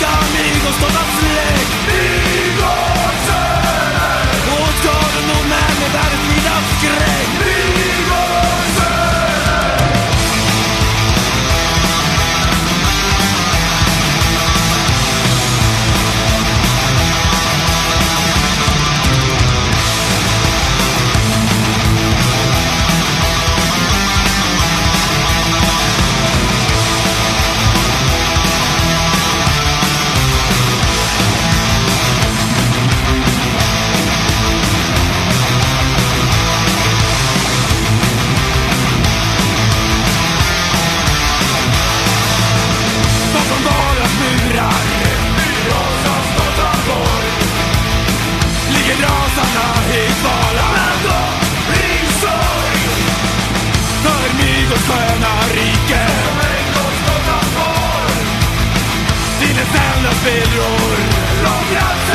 gone Spillror